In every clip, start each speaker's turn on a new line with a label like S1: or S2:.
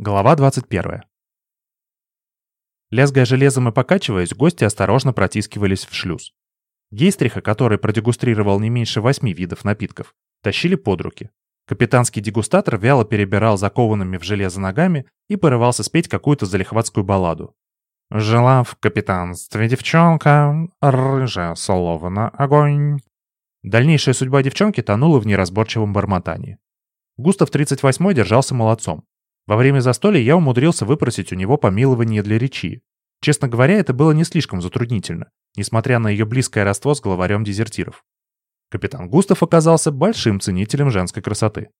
S1: Глава 21. Лязгая железом и покачиваясь, гости осторожно протискивались в шлюз. Гейстриха, который продегустрировал не меньше восьми видов напитков, тащили под руки. Капитанский дегустатор вяло перебирал закованными в железо ногами и порывался спеть какую-то залихватскую балладу. «Жила в капитанстве девчонка, рыжая солова на огонь». Дальнейшая судьба девчонки тонула в неразборчивом бормотании. Густав 38 держался молодцом. Во время застолья я умудрился выпросить у него помилование для речи. Честно говоря, это было не слишком затруднительно, несмотря на ее близкое родство с главарем дезертиров. Капитан Густав оказался большим ценителем женской красоты.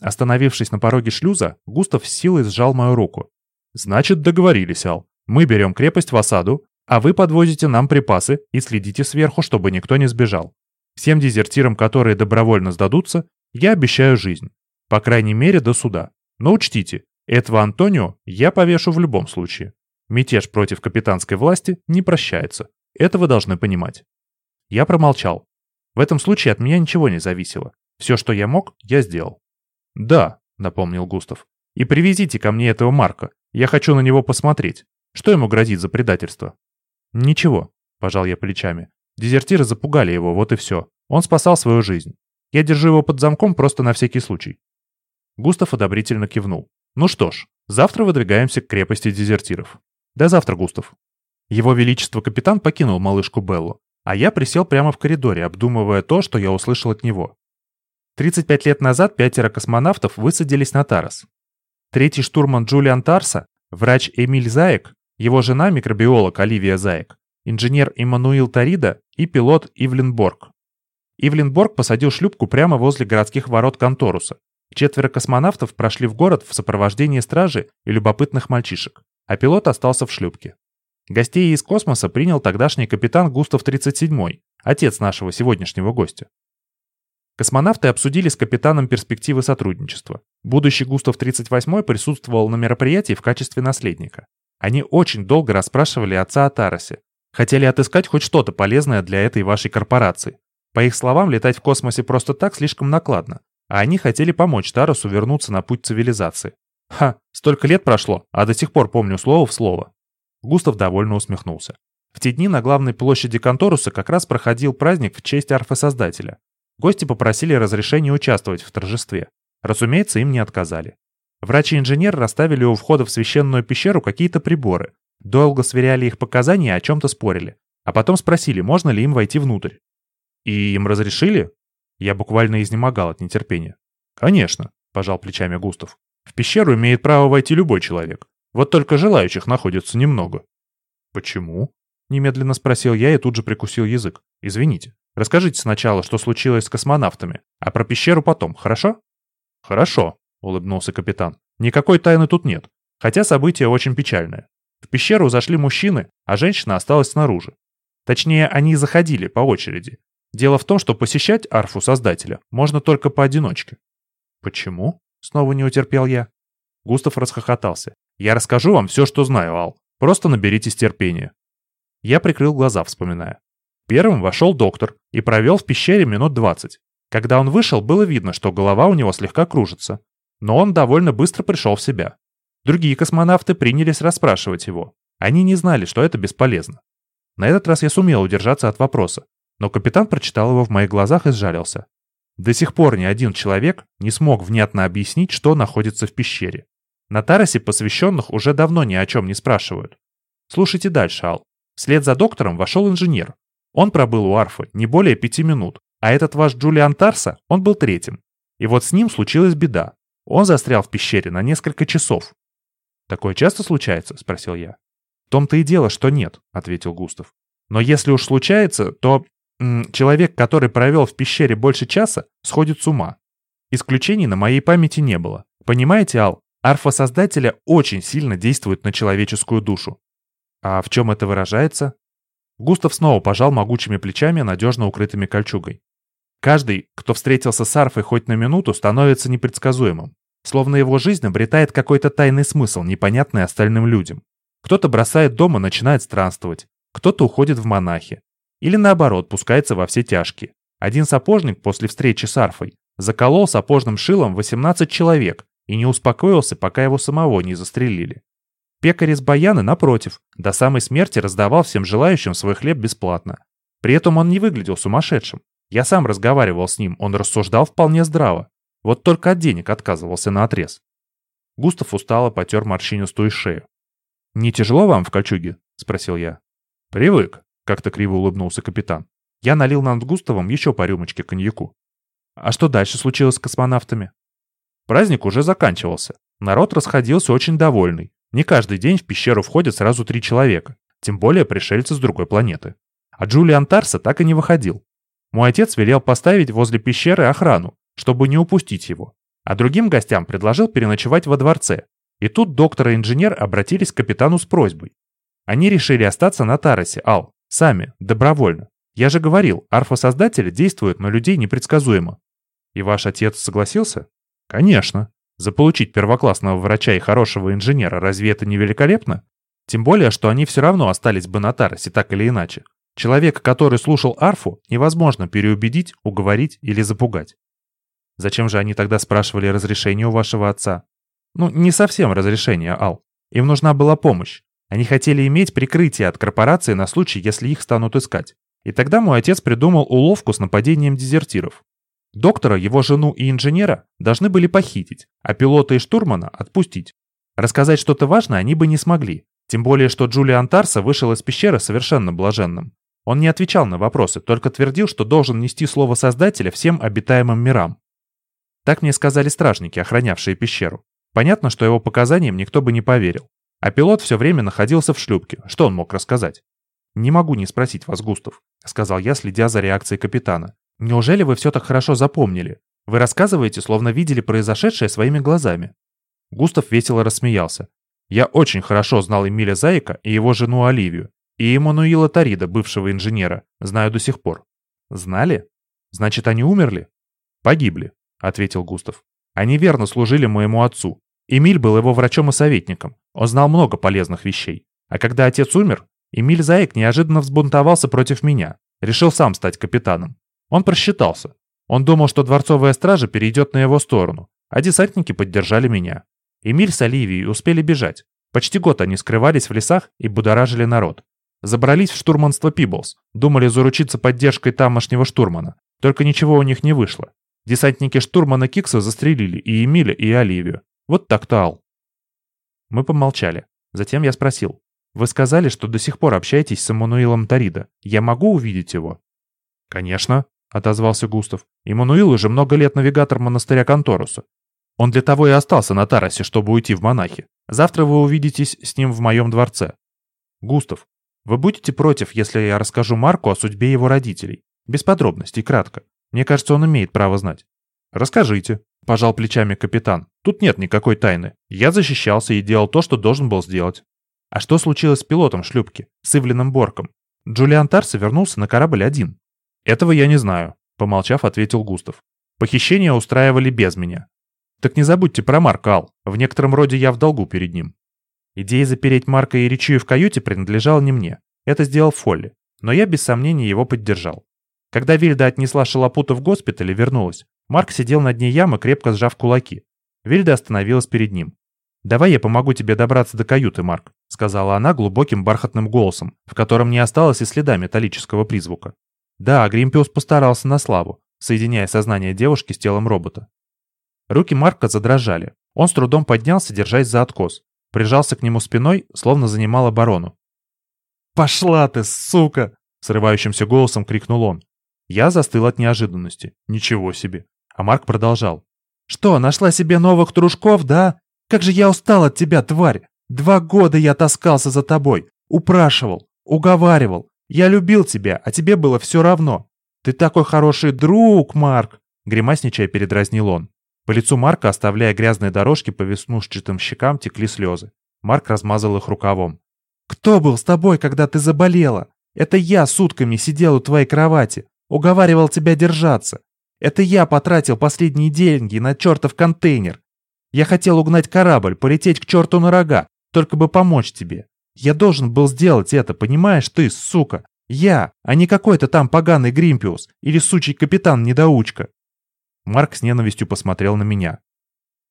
S1: Остановившись на пороге шлюза, Густав с силой сжал мою руку. «Значит, договорились, Ал. Мы берем крепость в осаду, а вы подвозите нам припасы и следите сверху, чтобы никто не сбежал. Всем дезертирам, которые добровольно сдадутся, я обещаю жизнь. По крайней мере, до суда. Но учтите, этого Антонио я повешу в любом случае. Мятеж против капитанской власти не прощается. Это вы должны понимать. Я промолчал. В этом случае от меня ничего не зависело. Все, что я мог, я сделал. «Да», — напомнил Густав. «И привезите ко мне этого Марка. Я хочу на него посмотреть. Что ему грозит за предательство?» «Ничего», — пожал я плечами. Дезертиры запугали его, вот и все. Он спасал свою жизнь. Я держу его под замком просто на всякий случай. Густав одобрительно кивнул. «Ну что ж, завтра выдвигаемся к крепости дезертиров. До завтра, Густав». Его Величество капитан покинул малышку Беллу, а я присел прямо в коридоре, обдумывая то, что я услышал от него. 35 лет назад пятеро космонавтов высадились на Тарас. Третий штурман Джулиан Тарса, врач Эмиль Заек, его жена микробиолог Оливия Заек, инженер Иммануил Тарида и пилот Ивлин Борг. Ивлин Борг посадил шлюпку прямо возле городских ворот Конторуса, Четверо космонавтов прошли в город в сопровождении стражи и любопытных мальчишек, а пилот остался в шлюпке. Гостей из космоса принял тогдашний капитан Густав 37 отец нашего сегодняшнего гостя. Космонавты обсудили с капитаном перспективы сотрудничества. Будущий Густав 38 присутствовал на мероприятии в качестве наследника. Они очень долго расспрашивали отца о Таросе. Хотели отыскать хоть что-то полезное для этой вашей корпорации. По их словам, летать в космосе просто так слишком накладно а они хотели помочь Тарасу вернуться на путь цивилизации. Ха, столько лет прошло, а до сих пор помню слово в слово. Густав довольно усмехнулся. В те дни на главной площади Конторуса как раз проходил праздник в честь арфа-создателя. Гости попросили разрешения участвовать в торжестве. Разумеется, им не отказали. Врач и инженер расставили у входа в священную пещеру какие-то приборы, долго сверяли их показания и о чем-то спорили, а потом спросили, можно ли им войти внутрь. И им разрешили? Я буквально изнемогал от нетерпения. «Конечно», — пожал плечами Густав. «В пещеру имеет право войти любой человек. Вот только желающих находится немного». «Почему?» — немедленно спросил я и тут же прикусил язык. «Извините. Расскажите сначала, что случилось с космонавтами, а про пещеру потом, хорошо?» «Хорошо», — улыбнулся капитан. «Никакой тайны тут нет, хотя событие очень печальное. В пещеру зашли мужчины, а женщина осталась снаружи. Точнее, они заходили по очереди, Дело в том, что посещать арфу Создателя можно только поодиночке. Почему? Снова не утерпел я. Густав расхохотался. Я расскажу вам все, что знаю, Ал. Просто наберитесь терпения. Я прикрыл глаза, вспоминая. Первым вошел доктор и провел в пещере минут двадцать. Когда он вышел, было видно, что голова у него слегка кружится. Но он довольно быстро пришел в себя. Другие космонавты принялись расспрашивать его. Они не знали, что это бесполезно. На этот раз я сумел удержаться от вопроса. Но капитан прочитал его в моих глазах и сжалился. До сих пор ни один человек не смог внятно объяснить, что находится в пещере. На Таросе посвященных уже давно ни о чем не спрашивают. Слушайте дальше, Ал. Вслед за доктором вошел инженер. Он пробыл у Арфы не более пяти минут, а этот ваш Джулиан Тарса, он был третьим. И вот с ним случилась беда. Он застрял в пещере на несколько часов. «Такое часто случается?» – спросил я. «В том-то и дело, что нет», – ответил Густав. «Но если уж случается, то человек, который провел в пещере больше часа, сходит с ума. Исключений на моей памяти не было. Понимаете, Ал, арфа Создателя очень сильно действует на человеческую душу. А в чем это выражается? Густав снова пожал могучими плечами, надежно укрытыми кольчугой. Каждый, кто встретился с арфой хоть на минуту, становится непредсказуемым. Словно его жизнь обретает какой-то тайный смысл, непонятный остальным людям. Кто-то бросает дом и начинает странствовать, кто-то уходит в монахи, или наоборот, пускается во все тяжкие. Один сапожник после встречи с арфой заколол сапожным шилом 18 человек и не успокоился, пока его самого не застрелили. Пекарь из Баяны, напротив, до самой смерти раздавал всем желающим свой хлеб бесплатно. При этом он не выглядел сумасшедшим. Я сам разговаривал с ним, он рассуждал вполне здраво. Вот только от денег отказывался на отрез. Густав устало потер морщинистую шею. «Не тяжело вам в кольчуге?» — спросил я. «Привык», — как-то криво улыбнулся капитан. Я налил нам Густавом еще по рюмочке коньяку. А что дальше случилось с космонавтами? Праздник уже заканчивался. Народ расходился очень довольный. Не каждый день в пещеру входят сразу три человека, тем более пришельцы с другой планеты. А Джулиан Тарса так и не выходил. Мой отец велел поставить возле пещеры охрану, чтобы не упустить его. А другим гостям предложил переночевать во дворце. И тут доктор и инженер обратились к капитану с просьбой. Они решили остаться на Таросе, Ал, сами, добровольно. Я же говорил, арфа создателя действует на людей непредсказуемо. И ваш отец согласился? Конечно. Заполучить первоклассного врача и хорошего инженера, разве это не великолепно? Тем более, что они все равно остались бы на Таросе, так или иначе. Человека, который слушал арфу, невозможно переубедить, уговорить или запугать. Зачем же они тогда спрашивали разрешение у вашего отца? Ну, не совсем разрешение, Ал. Им нужна была помощь. Они хотели иметь прикрытие от корпорации на случай, если их станут искать. И тогда мой отец придумал уловку с нападением дезертиров. Доктора, его жену и инженера должны были похитить, а пилота и штурмана отпустить. Рассказать что-то важное они бы не смогли, тем более, что Джулиан Тарса вышел из пещеры совершенно блаженным. Он не отвечал на вопросы, только твердил, что должен нести слово Создателя всем обитаемым мирам. Так мне сказали стражники, охранявшие пещеру. Понятно, что его показаниям никто бы не поверил. А пилот все время находился в шлюпке, что он мог рассказать? «Не могу не спросить вас, Густав», — сказал я, следя за реакцией капитана. «Неужели вы все так хорошо запомнили? Вы рассказываете, словно видели произошедшее своими глазами». Густав весело рассмеялся. «Я очень хорошо знал Эмиля Заика и его жену Оливию, и Эммануила Тарида, бывшего инженера, знаю до сих пор». «Знали? Значит, они умерли?» «Погибли», — ответил Густав. «Они верно служили моему отцу. Эмиль был его врачом и советником. Он знал много полезных вещей. А когда отец умер, Эмиль Заек неожиданно взбунтовался против меня. Решил сам стать капитаном. Он просчитался. Он думал, что дворцовая стража перейдет на его сторону, а десантники поддержали меня. Эмиль с Оливией успели бежать. Почти год они скрывались в лесах и будоражили народ. Забрались в штурманство Пиблс, думали заручиться поддержкой тамошнего штурмана. Только ничего у них не вышло. Десантники штурмана Кикса застрелили и Эмиля, и Оливию. Вот так-то Ал. Мы помолчали. Затем я спросил. Вы сказали, что до сих пор общаетесь с Эммануилом Тарида. Я могу увидеть его?» «Конечно», — отозвался Густав. «Эммануил уже много лет навигатор монастыря Конторуса. Он для того и остался на Таросе, чтобы уйти в монахи. Завтра вы увидитесь с ним в моем дворце». «Густав, вы будете против, если я расскажу Марку о судьбе его родителей? Без подробностей, кратко. Мне кажется, он имеет право знать». «Расскажите», — пожал плечами капитан. «Тут нет никакой тайны. Я защищался и делал то, что должен был сделать». А что случилось с пилотом шлюпки, с Ивлином Борком? Джулиан Тарса вернулся на корабль один. Этого я не знаю, помолчав, ответил Густав. Похищение устраивали без меня. Так не забудьте про Марка, Ал. В некотором роде я в долгу перед ним. Идея запереть Марка и Ричию в каюте принадлежала не мне. Это сделал Фолли. Но я без сомнения его поддержал. Когда Вильда отнесла Шалопута в госпиталь и вернулась, Марк сидел на дне ямы, крепко сжав кулаки. Вильда остановилась перед ним. «Давай я помогу тебе добраться до каюты, Марк», — сказала она глубоким бархатным голосом, в котором не осталось и следа металлического призвука. Да, Гримпиус постарался на славу, соединяя сознание девушки с телом робота. Руки Марка задрожали. Он с трудом поднялся, держась за откос. Прижался к нему спиной, словно занимал оборону. «Пошла ты, сука!» — срывающимся голосом крикнул он. Я застыл от неожиданности. Ничего себе. А Марк продолжал. «Что, нашла себе новых дружков, да? Как же я устал от тебя, тварь! Два года я таскался за тобой, упрашивал, уговаривал. Я любил тебя, а тебе было все равно. Ты такой хороший друг, Марк!» Гримасничая передразнил он. По лицу Марка, оставляя грязные дорожки по веснушчатым щекам, текли слезы. Марк размазал их рукавом. «Кто был с тобой, когда ты заболела? Это я сутками сидел у твоей кровати, уговаривал тебя держаться. Это я потратил последние деньги на чертов контейнер. Я хотел угнать корабль, полететь к черту на рога, только бы помочь тебе. Я должен был сделать это, понимаешь ты, сука? Я, а не какой-то там поганый Гримпиус или сучий капитан-недоучка. Марк с ненавистью посмотрел на меня.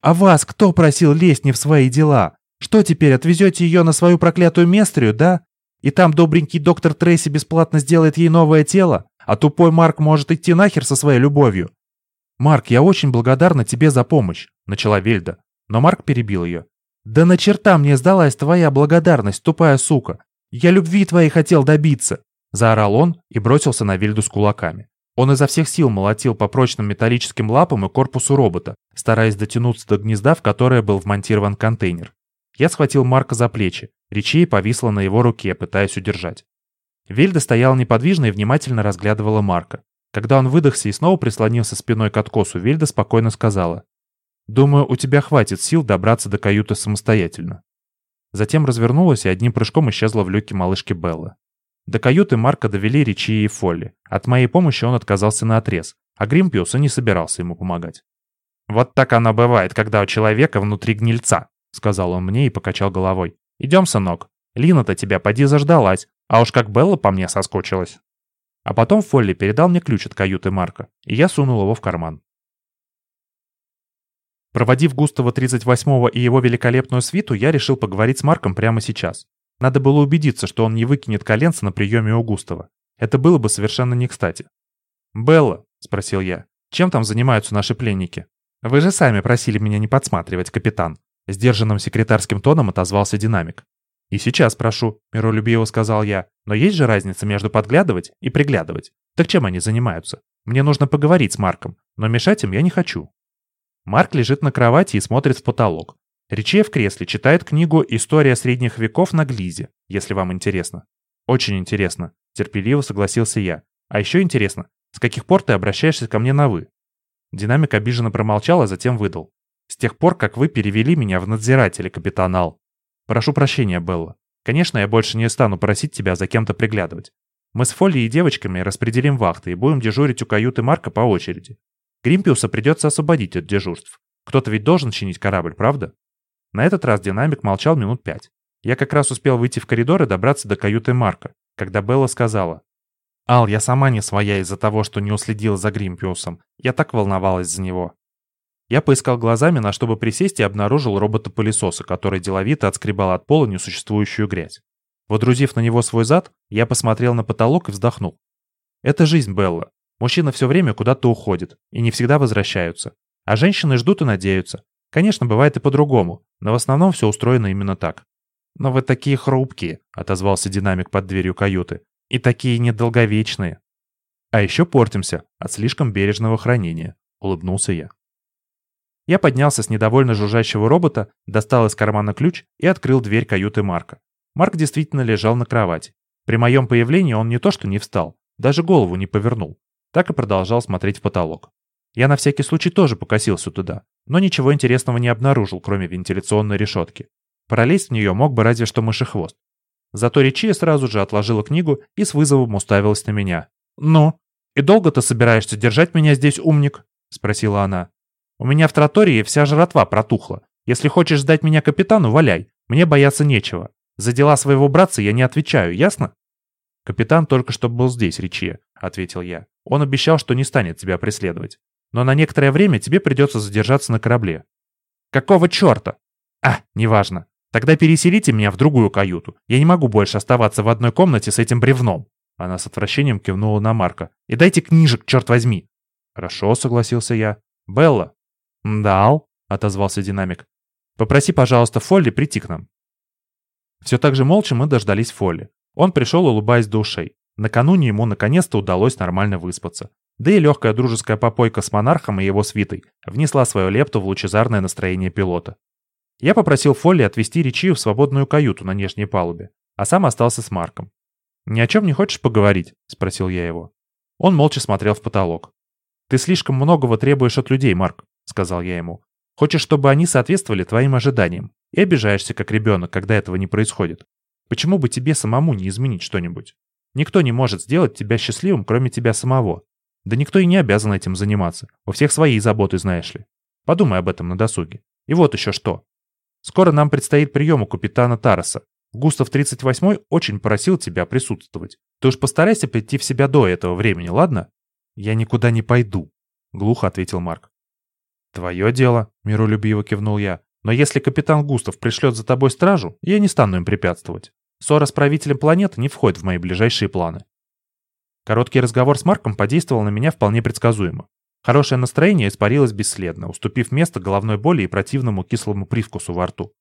S1: А вас кто просил лезть не в свои дела? Что теперь, отвезете ее на свою проклятую местрию, да? И там добренький доктор Трейси бесплатно сделает ей новое тело, а тупой Марк может идти нахер со своей любовью. «Марк, я очень благодарна тебе за помощь», — начала Вельда. Но Марк перебил ее. «Да на черта мне сдалась твоя благодарность, тупая сука! Я любви твоей хотел добиться!» Заорал он и бросился на Вельду с кулаками. Он изо всех сил молотил по прочным металлическим лапам и корпусу робота, стараясь дотянуться до гнезда, в которое был вмонтирован контейнер. Я схватил Марка за плечи, Ричей повисла на его руке, пытаясь удержать. Вельда стояла неподвижно и внимательно разглядывала Марка. Когда он выдохся и снова прислонился спиной к откосу, Вельда спокойно сказала. «Думаю, у тебя хватит сил добраться до каюты самостоятельно». Затем развернулась и одним прыжком исчезла в люке малышки Беллы. До каюты Марка довели Ричи и Фолли. От моей помощи он отказался на отрез, а Гримпиус и не собирался ему помогать. «Вот так оно бывает, когда у человека внутри гнильца», — сказал он мне и покачал головой. «Идем, сынок. Лина-то тебя поди заждалась, а уж как Белла по мне соскучилась». А потом Фолли передал мне ключ от каюты Марка, и я сунул его в карман. Проводив Густава 38-го и его великолепную свиту, я решил поговорить с Марком прямо сейчас. Надо было убедиться, что он не выкинет коленца на приеме у Густава. Это было бы совершенно не кстати. «Белла», — спросил я, — «чем там занимаются наши пленники?» «Вы же сами просили меня не подсматривать, капитан», — сдержанным секретарским тоном отозвался динамик. «И сейчас прошу», — миролюбиво сказал я. «Но есть же разница между подглядывать и приглядывать. Так чем они занимаются? Мне нужно поговорить с Марком, но мешать им я не хочу». Марк лежит на кровати и смотрит в потолок. Риче в кресле читает книгу «История средних веков на Глизе», если вам интересно. «Очень интересно», — терпеливо согласился я. «А еще интересно, с каких пор ты обращаешься ко мне на «вы»?» Динамик обиженно промолчал, а затем выдал. «С тех пор, как вы перевели меня в надзиратели, капитан Ал. Прошу прощения, Белла. Конечно, я больше не стану просить тебя за кем-то приглядывать. Мы с Фолли и девочками распределим вахты и будем дежурить у каюты Марка по очереди. Гримпиуса придется освободить от дежурств. Кто-то ведь должен чинить корабль, правда? На этот раз динамик молчал минут пять. Я как раз успел выйти в коридор и добраться до каюты Марка, когда Белла сказала. «Ал, я сама не своя из-за того, что не уследила за Гримпиусом. Я так волновалась за него. Я поискал глазами, на чтобы присесть, и обнаружил робота-пылесоса, который деловито отскребал от пола несуществующую грязь. Водрузив на него свой зад, я посмотрел на потолок и вздохнул. Это жизнь Белла. Мужчины все время куда-то уходят и не всегда возвращаются. А женщины ждут и надеются. Конечно, бывает и по-другому, но в основном все устроено именно так. «Но вы такие хрупкие», — отозвался динамик под дверью каюты. «И такие недолговечные». «А еще портимся от слишком бережного хранения», — улыбнулся я. Я поднялся с недовольно жужжащего робота, достал из кармана ключ и открыл дверь каюты Марка. Марк действительно лежал на кровати. При моем появлении он не то что не встал, даже голову не повернул. Так и продолжал смотреть в потолок. Я на всякий случай тоже покосился туда, но ничего интересного не обнаружил, кроме вентиляционной решетки. Пролезть в нее мог бы разве что мышехвост. Зато Ричи сразу же отложила книгу и с вызовом уставилась на меня. «Ну, и долго ты собираешься держать меня здесь, умник?» — спросила она. У меня в тротории вся жратва протухла. Если хочешь сдать меня капитану, валяй. Мне бояться нечего. За дела своего братца я не отвечаю, ясно?» «Капитан только что был здесь, Ричи», — ответил я. «Он обещал, что не станет тебя преследовать. Но на некоторое время тебе придется задержаться на корабле». «Какого черта?» «А, неважно. Тогда переселите меня в другую каюту. Я не могу больше оставаться в одной комнате с этим бревном». Она с отвращением кивнула на Марка. «И дайте книжек, черт возьми!» «Хорошо», — согласился я. «Белла, «Дал», — отозвался динамик. «Попроси, пожалуйста, Фолли прийти к нам». Все так же молча мы дождались Фолли. Он пришел, улыбаясь до ушей. Накануне ему наконец-то удалось нормально выспаться. Да и легкая дружеская попойка с монархом и его свитой внесла свою лепту в лучезарное настроение пилота. Я попросил Фолли отвезти Ричию в свободную каюту на нижней палубе, а сам остался с Марком. «Ни о чем не хочешь поговорить?» – спросил я его. Он молча смотрел в потолок. «Ты слишком многого требуешь от людей, Марк. — сказал я ему. «Хочешь, чтобы они соответствовали твоим ожиданиям, и обижаешься, как ребенок, когда этого не происходит. Почему бы тебе самому не изменить что-нибудь? Никто не может сделать тебя счастливым, кроме тебя самого. Да никто и не обязан этим заниматься. У всех свои заботы, знаешь ли. Подумай об этом на досуге. И вот еще что. Скоро нам предстоит прием у капитана Тараса. Густав 38 очень просил тебя присутствовать. Ты уж постарайся прийти в себя до этого времени, ладно? Я никуда не пойду, глухо ответил Марк. «Твое дело», — миролюбиво кивнул я. «Но если капитан Густав пришлет за тобой стражу, я не стану им препятствовать. Ссора с правителем планеты не входит в мои ближайшие планы». Короткий разговор с Марком подействовал на меня вполне предсказуемо. Хорошее настроение испарилось бесследно, уступив место головной боли и противному кислому привкусу во рту.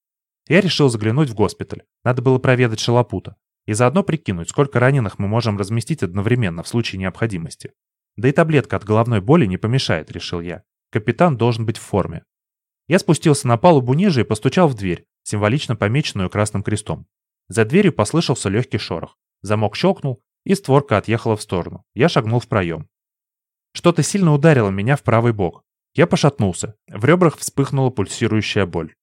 S1: Я решил заглянуть в госпиталь. Надо было проведать Шалопута. И заодно прикинуть, сколько раненых мы можем разместить одновременно в случае необходимости. Да и таблетка от головной боли не помешает, решил я. Капитан должен быть в форме. Я спустился на палубу ниже и постучал в дверь, символично помеченную красным крестом. За дверью послышался легкий шорох. Замок щелкнул, и створка отъехала в сторону. Я шагнул в проем. Что-то сильно ударило меня в правый бок. Я пошатнулся. В ребрах вспыхнула пульсирующая боль.